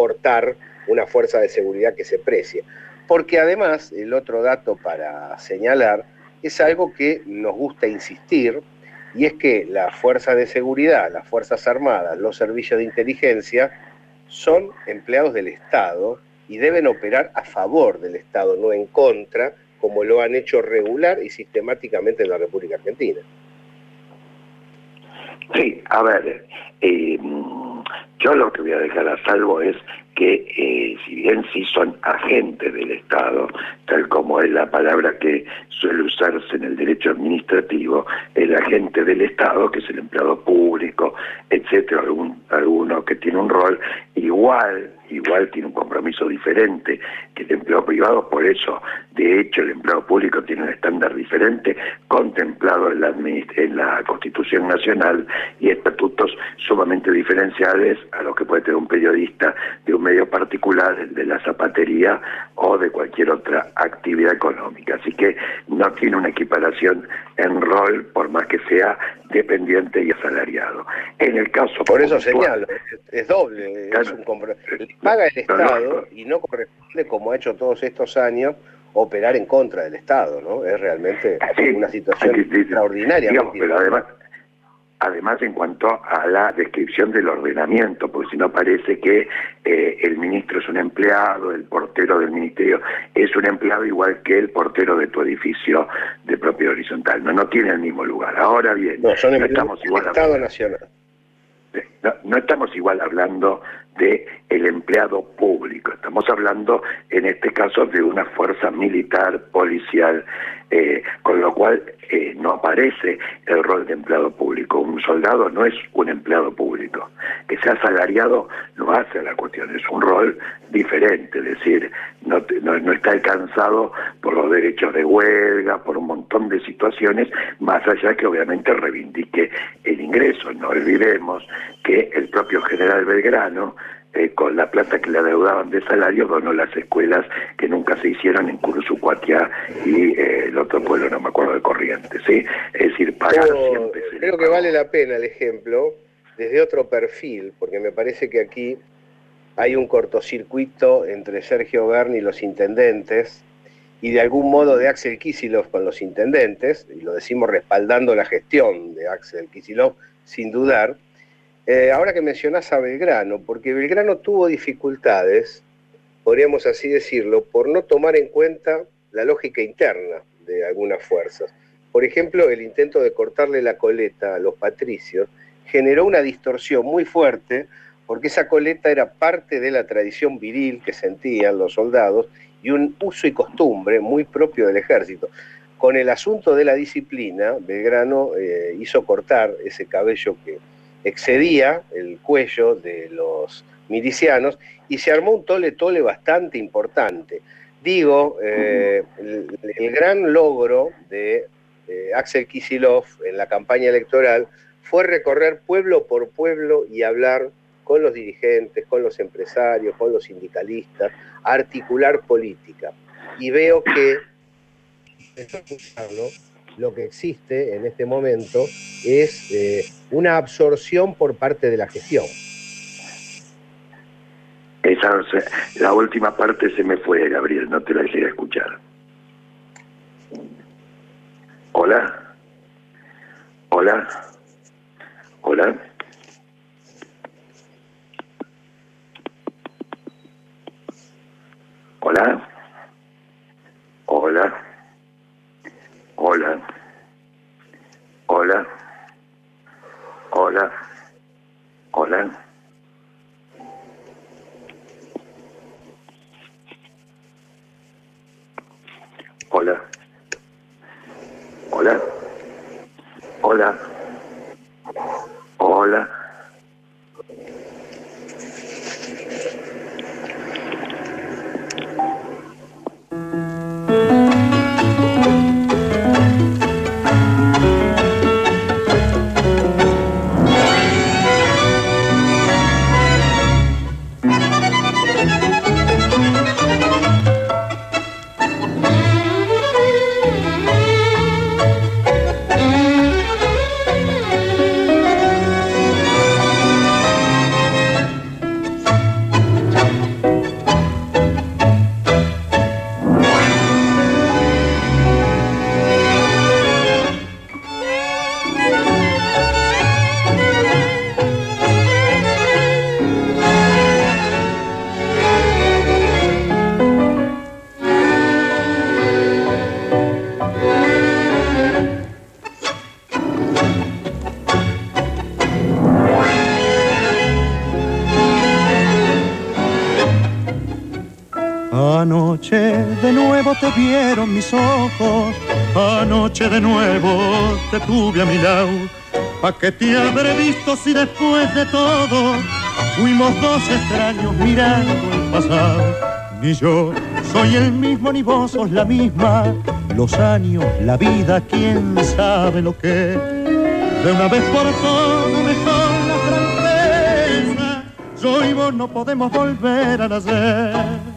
aportar una fuerza de seguridad que se precie. Porque además, el otro dato para señalar es algo que nos gusta insistir, y es que la fuerza de seguridad, las Fuerzas Armadas, los servicios de inteligencia, son empleados del Estado y deben operar a favor del Estado, no en contra, como lo han hecho regular y sistemáticamente en la República Argentina. Sí, a ver, eh, yo lo que voy a dejar a salvo es que eh, si bien sí son agentes del Estado, tal como es la palabra que suele usarse en el derecho administrativo, el agente del Estado, que es el empleado público, etcétera, algún, alguno que tiene un rol, igual, igual tiene un compromiso diferente que el empleado privado, por eso, de hecho, el empleado público tiene un estándar diferente, contemplado en la, en la Constitución Nacional y estatutos sumamente diferenciales a los que puede tener un periodista de un medio particular, de la zapatería o de cualquier otra actividad económica. Así que no tiene una equiparación en rol, por más que sea dependiente y asalariado. En el caso... Por eso señalo, es, doble, es un paga el Estado y no corresponde, como ha hecho todos estos años, operar en contra del Estado, ¿no? Es realmente una situación extraordinaria. pero además, además en cuanto a la descripción del ordenamiento, porque si no parece que eh, el ministro es un empleado, el portero del ministerio es un empleado igual que el portero de tu edificio de propiedad horizontal, no, no tiene el mismo lugar. Ahora bien, no, estamos igual Estado Nacional. No, estamos igual hablando de el empleado público, estamos hablando en este caso de una fuerza militar, policial, eh, con lo cual eh, no aparece el rol de empleado público. Un soldado no es un empleado público. Que sea asalariado no hace la cuestión, es un rol diferente, es decir, no, no, está alcanzado por los derechos de huelga, por un montón de situaciones, más allá que obviamente reivindique el ingreso. No olvidemos que el propio general Belgrano eh, con la plata que le adeudaban de salario, donó las escuelas que nunca se hicieron en Curuzucuatia y eh, el otro pueblo, no me acuerdo de Corrientes, ¿sí? Es decir, pagar siempre. Creo que vale la pena el ejemplo desde otro perfil, porque me parece que aquí hay un cortocircuito entre Sergio Berni y los intendentes, y de algún modo de Axel Kisilov con los intendentes, y lo decimos respaldando la gestión de Axel Kisilov, sin dudar, eh, ahora que mencionás a Belgrano, porque Belgrano tuvo dificultades, podríamos así decirlo, por no tomar en cuenta la lógica interna de algunas fuerzas. Por ejemplo, el intento de cortarle la coleta a los patricios generó una distorsión muy fuerte porque esa coleta era parte de la tradición viril que sentían los soldados y un uso y costumbre muy propio del ejército. Con el asunto de la disciplina, Belgrano eh, hizo cortar ese cabello que excedía el cuello de los milicianos y se armó un tole-tole bastante importante. Digo, eh, el, gran logro de Axel Kisilov en la campaña electoral fue recorrer pueblo por pueblo y hablar con los dirigentes, con los empresarios, con los sindicalistas, articular política. Y veo que lo que existe en este momento es eh, una absorción por parte de la gestión. Esa, la última parte se me fue, Gabriel, no te la dejé escuchar. Hola. Hola. Hola. Hola. Hola. Yeah. Anoche de nuevo te vieron mis ojos, anoche de nuevo te tuve a mi lado. ¿Pa' que te habré visto si después de todo fuimos dos extraños mirando el pasado? Ni yo soy el mismo ni vos sos la misma. Los años, la vida, quién sabe lo que. De una vez por todas mejor la franqueza. Yo y vos no podemos volver a nacer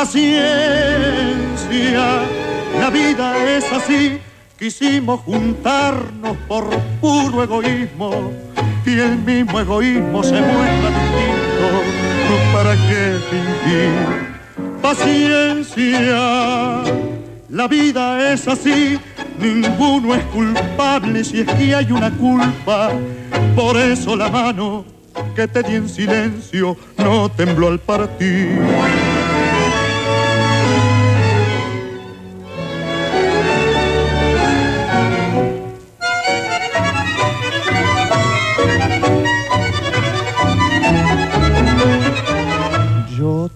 paciencia. La vida es así, quisimos juntarnos por puro egoísmo y el mismo egoísmo se muestra distinto. ¿Para qué fingir? Paciencia. La vida es así, ninguno es culpable si es que hay una culpa. Por eso la mano que te di en silencio no tembló al partir.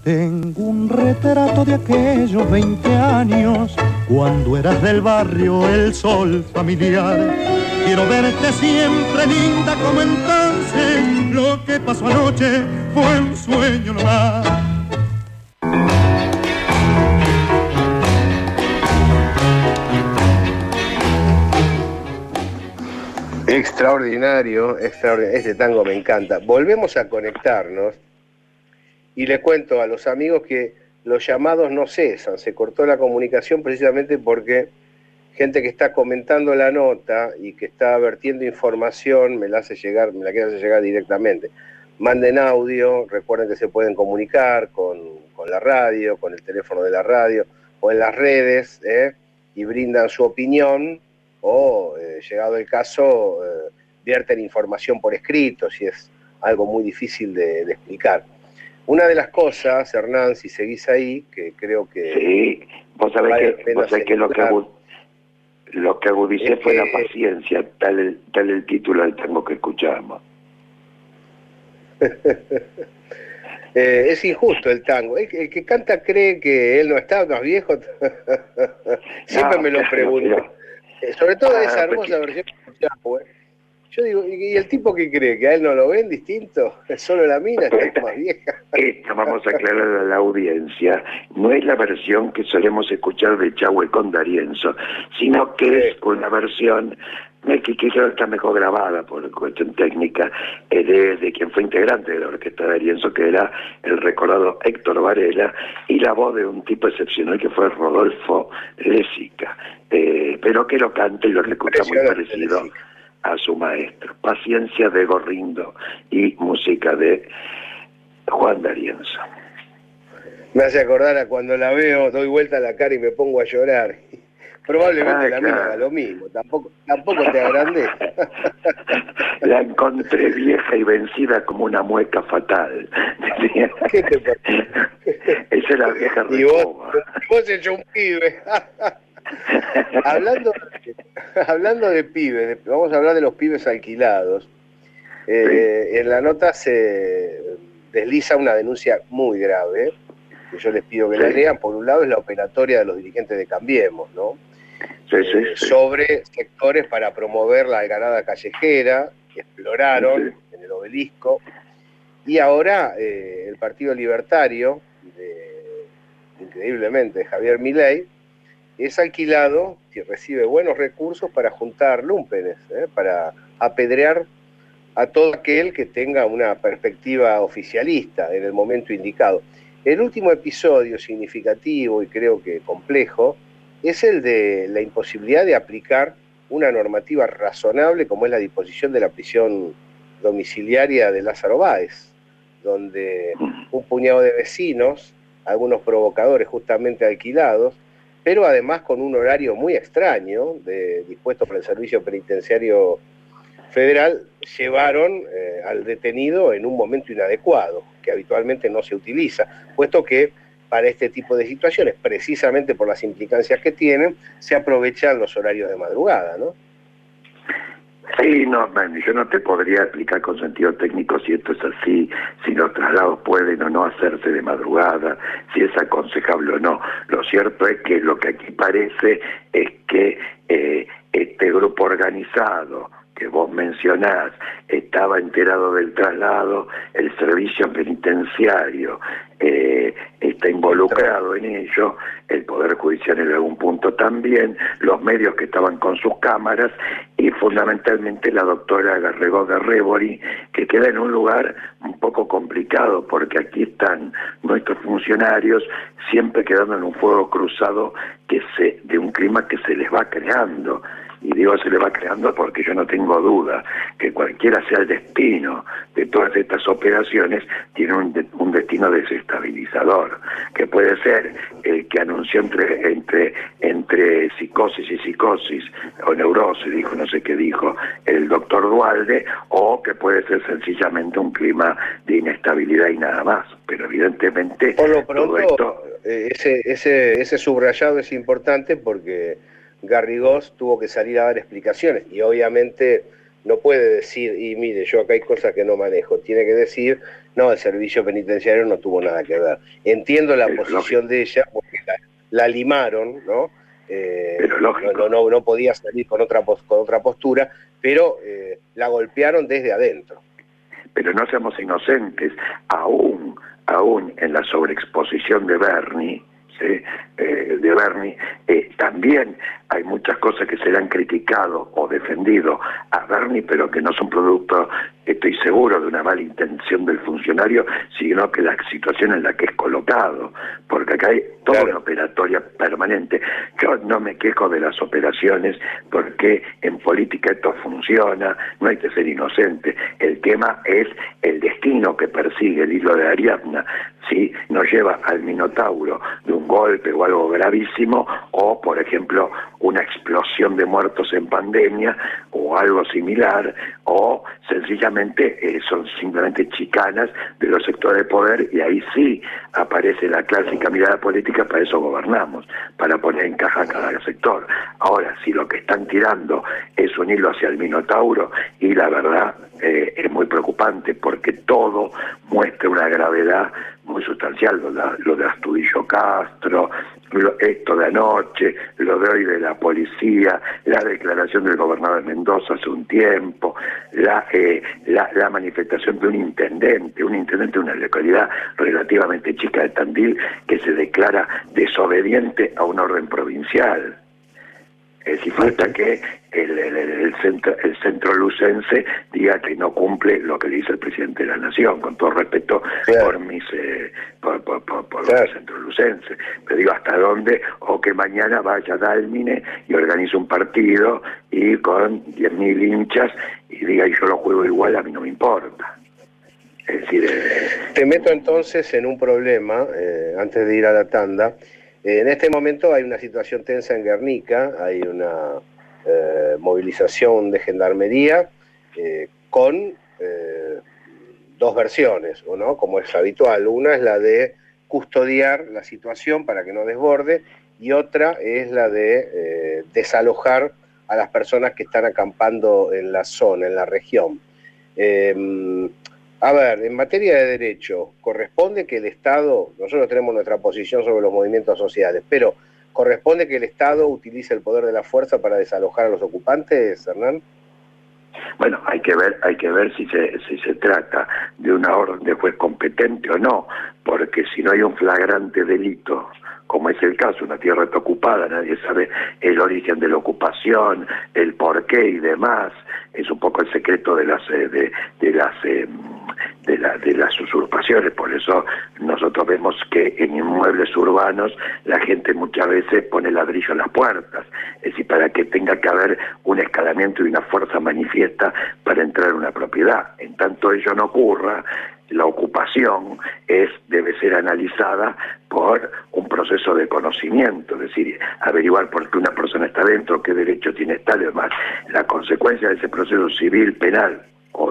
Tengo un retrato de aquellos 20 años, cuando eras del barrio el sol familiar. Quiero verte siempre linda como entonces, lo que pasó anoche fue un sueño nomás. Extraordinario, extraordinario, este tango me encanta. Volvemos a conectarnos y le cuento a los amigos que los llamados no cesan, se cortó la comunicación precisamente porque gente que está comentando la nota y que está vertiendo información me la hace llegar, me la quiere hacer llegar directamente. Manden audio, recuerden que se pueden comunicar con, la radio, con el teléfono de la radio o en las redes ¿eh? y brindan su opinión o, eh, llegado el caso, eh, vierten información por escrito, si es algo muy difícil de explicar. Una de las cosas, Hernán, si seguís ahí, que creo que... Sí, vos sabés que, vos sabés que lo que, lo que agudicé fue la paciencia, tal el, tal el título del tango que escuchamos. eh, es injusto el tango. El, que canta cree que él no está más viejo. Siempre me lo pregunto. Eh, sobre todo ah, esa hermosa versión que yo digo, ¿y el tipo que cree? ¿Que a él no lo ven distinto? ¿Es solo la mina? ¿Está más vieja? Esto vamos a aclarar a la audiencia. No es la versión que solemos escuchar de Chahue con Darienzo, sino que es una versión que, que creo que está mejor grabada por cuestión técnica, de, de, quien fue integrante de la orquesta de Darienzo, que era el recordado Héctor Varela, y la voz de un tipo excepcional que fue Rodolfo Lésica, eh, pero que lo canta y lo escucha muy parecido a su maestro. Paciencia de Gorrindo y música de Juan D'Arienzo. Me hace acordar a cuando la veo, doy vuelta a la cara y me pongo a llorar. Probablemente la claro. haga lo mismo, tampoco, tampoco te agrandé. La encontré vieja y vencida como una mueca fatal. ¿Qué te parece? Esa era vieja Y vos, vos hecho un pibe. hablando, hablando de pibes, vamos a hablar de los pibes alquilados. Eh, en la nota se desliza una denuncia muy grave, que yo les pido que la lean. Por un lado es la operatoria de los dirigentes de Cambiemos, ¿no? Eh, sobre sectores para promover la ganada callejera, que exploraron en el obelisco. Y ahora eh, el Partido Libertario, increíblemente, de Javier Milei, es alquilado y recibe buenos recursos para juntar lumpenes, ¿eh? para apedrear a todo aquel que tenga una perspectiva oficialista en el momento indicado. El último episodio significativo y creo que complejo es el de la imposibilidad de aplicar una normativa razonable como es la disposición de la prisión domiciliaria de Lázaro Báez, donde un puñado de vecinos, algunos provocadores justamente alquilados, pero además con un horario muy extraño, dispuesto para el Servicio Penitenciario Federal, llevaron eh, al detenido en un momento inadecuado, que habitualmente no se utiliza, puesto que para este tipo de situaciones, precisamente por las implicancias que tienen, se aprovechan los horarios de madrugada, ¿no? Sí, no, yo no te podría explicar con sentido técnico si esto es así, si los traslados pueden o no hacerse de madrugada, si es aconsejable o no. Lo cierto es que lo que aquí parece es que eh, este grupo organizado que vos mencionás estaba enterado del traslado, el servicio penitenciario eh, está involucrado en ello, el Poder Judicial en algún punto también, los medios que estaban con sus cámaras y fundamentalmente la doctora Garregó de Rebori, que queda en un lugar un poco complicado porque aquí están nuestros funcionarios siempre quedando en un fuego cruzado que se, de un clima que se les va creando y digo se le va creando porque yo no tengo duda que cualquiera sea el destino de todas estas operaciones, tiene un, destino desestabilizador, que puede ser el que anunció entre, entre, entre psicosis y psicosis, o neurosis, dijo, no sé qué dijo, el doctor Dualde, o que puede ser sencillamente un clima de inestabilidad y nada más. Pero evidentemente... Por lo pronto, eh, ese, ese, ese subrayado es importante porque Garrigós tuvo que salir a dar explicaciones y obviamente no puede decir, y mire, yo acá hay cosas que no manejo, tiene que decir, no, el servicio penitenciario no tuvo nada que ver. Entiendo la posición de ella porque la, limaron, ¿no? Eh, pero no, no, no, podía salir con otra, con otra postura, pero eh, la golpearon desde adentro. Pero no seamos inocentes, aún, aún en la sobreexposición de Bernie, de Bernie, también hay muchas cosas que se le han criticado o defendido a Bernie, pero que no son producto, estoy seguro, de una mala intención del funcionario, sino que la situación en la que es colocado, porque acá hay toda una operatoria permanente. Yo no me quejo de las operaciones porque en política esto funciona, no hay que ser inocente. El tema es el destino que persigue el hilo de Ariadna, si nos lleva al Minotauro de golpe o algo gravísimo, o por ejemplo una explosión de muertos en pandemia o algo similar, o sencillamente eh, son simplemente chicanas de los sectores de poder y ahí sí aparece la clásica mirada política, para eso gobernamos, para poner en caja cada sector. Ahora, si lo que están tirando es un hilo hacia el Minotauro, y la verdad eh, es muy preocupante porque todo muestra una gravedad muy sustancial, lo, de Astudillo Castro, esto de anoche, lo de hoy de la policía, la declaración del gobernador de Mendoza hace un tiempo, la, eh, la, la, manifestación de un intendente, un intendente de una localidad relativamente chica de Tandil, que se declara desobediente a un orden provincial. Es decir, falta que el, centro, el centro lucense diga que no cumple lo que le dice el presidente de la nación, con todo respeto por mis eh, por, por, por, los centros lucenses. Pero digo, ¿hasta dónde? O que mañana vaya a Dalmine y organice un partido y con 10.000 hinchas y diga, yo lo juego igual, a mí no me importa. Es decir, eh, Te meto entonces en un problema, eh, antes de ir a la tanda. En este momento hay una situación tensa en Guernica, hay una eh, movilización de gendarmería eh, con eh, dos versiones, ¿no? como es habitual. Una es la de custodiar la situación para que no desborde y otra es la de desalojar a las personas que están acampando en la zona, en la región. A ver, en materia de derecho, corresponde que el Estado, nosotros tenemos nuestra posición sobre los movimientos sociales, pero ¿Corresponde que el Estado utilice el poder de la fuerza para desalojar a los ocupantes, Hernán? Bueno, hay que ver, hay que ver si se, si se trata de una orden de juez competente o no, porque si no hay un flagrante delito, como es el caso, una tierra está ocupada, nadie sabe el origen de la ocupación, el porqué y demás, es un poco el secreto de las eh, de, de las eh, de, la, de las usurpaciones, por eso nosotros vemos que en inmuebles urbanos la gente muchas veces pone ladrillo en las puertas, es decir, para que tenga que haber un escalamiento y una fuerza manifiesta para entrar en una propiedad. En tanto ello no ocurra, la ocupación es debe ser analizada por un proceso de conocimiento, es decir, averiguar por qué una persona está dentro, qué derecho tiene tal y demás. La consecuencia de ese proceso civil, penal,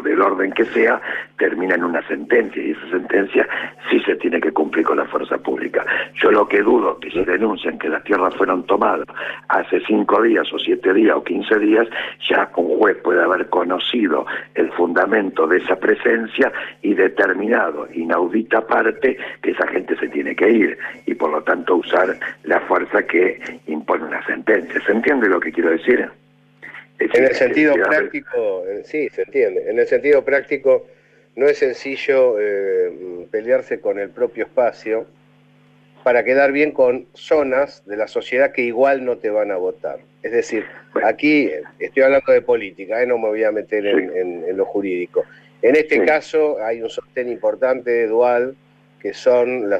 del orden que sea, termina en una sentencia y esa sentencia sí se tiene que cumplir con la fuerza pública. Yo lo que dudo que si denuncian que las tierras fueron tomadas hace cinco días o siete días o quince días, ya un juez puede haber conocido el fundamento de esa presencia y determinado inaudita parte que esa gente se tiene que ir y por lo tanto usar la fuerza que impone una sentencia. ¿Se entiende lo que quiero decir? En el sentido práctico, sí, se entiende. En el sentido práctico, no es sencillo eh, pelearse con el propio espacio para quedar bien con zonas de la sociedad que igual no te van a votar. Es decir, aquí estoy hablando de política, eh, no me voy a meter en, lo jurídico. En este caso hay un sostén importante, dual, que son las